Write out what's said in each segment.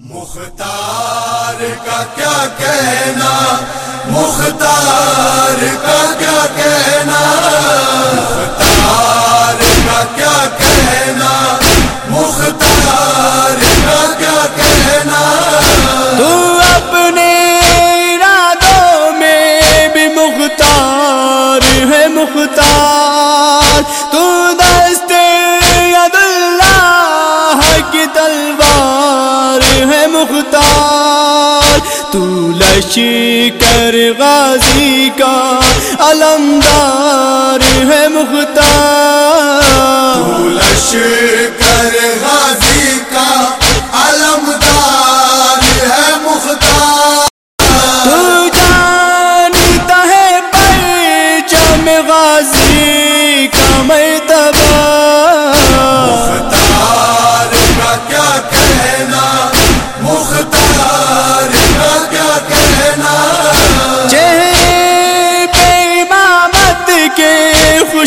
مختار کا کیا کہنا؟ مختار کا کیا کہنا؟ مختار کا کیا کہنا؟ مختار کا کیا کہنا؟ تو اپنے ارادوں میں بھی مختار ہے مختار۔ تو شی کر غازی کا علمدار ہے مختار۔ لشکر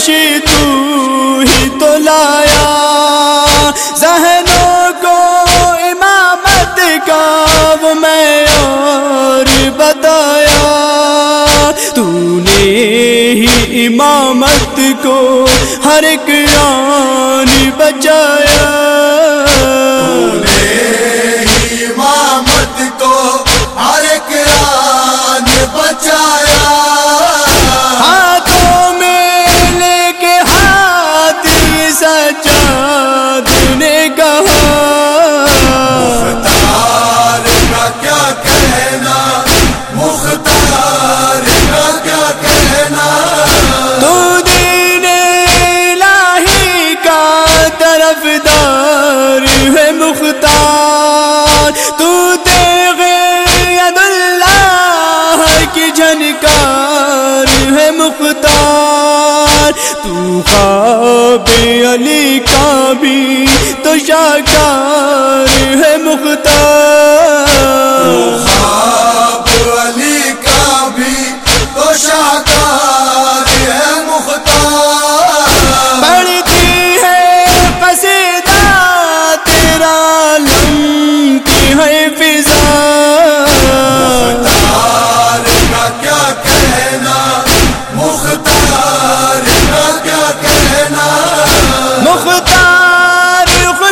خوشی تو ہی تو لایا۔ ذہنوں کو امامت کا وہ میں اور بتایا۔ تو نے ہی امامت کو ہر ایک آن بچایا۔ طرف دار ہے مختار۔ تو تیغ ید اللہ کی جھنکار ہے مختار۔ تو خواب علی کا بھی تو شاکار ہے مختار۔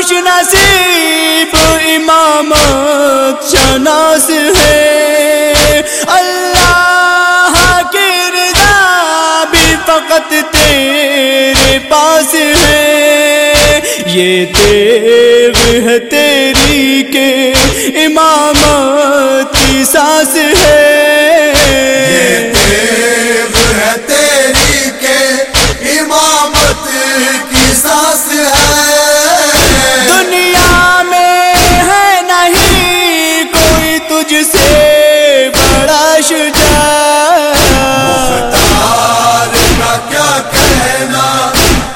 خوش نصیب امامت شناس ہے۔ اللہ کی رضا بھی فقط تیرے پاس ہے۔ یہ تیغ ہے کوئی سے بڑا شجاع۔ مختار کا کیا کہنا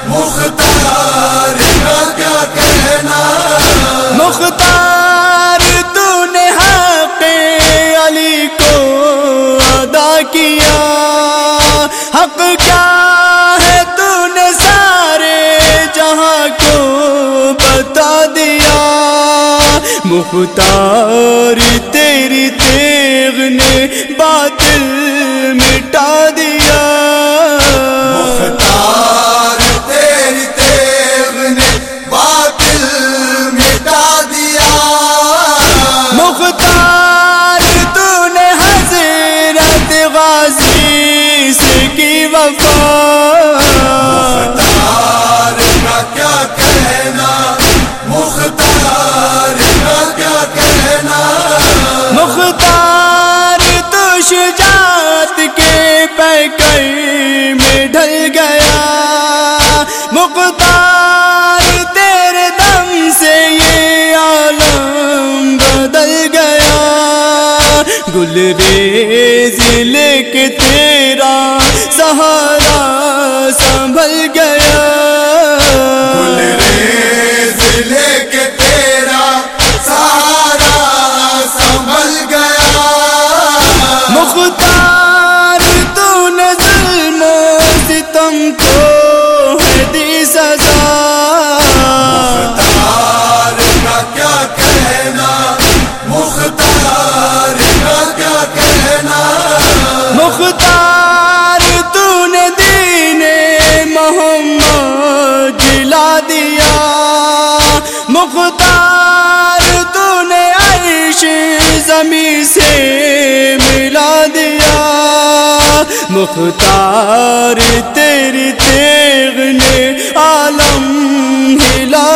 مختار کا کیا کہنا مختار تو نے حق علی کو ادا کیا۔ حق کیا ہے تو نے سارے جہاں کو بتا دیا۔ مختار تیغ نے گیا تیرے دم سے یہ عالم بدل گیا۔ گل ریز لے کے تیرا سہارا سنبھل گیا۔ ریز لے تیرا سارا سنبھل گیا۔ مختار مختار تو نے عرش زمین سے ملا دیا۔ مختار تیری تیغ نے عالم ہلا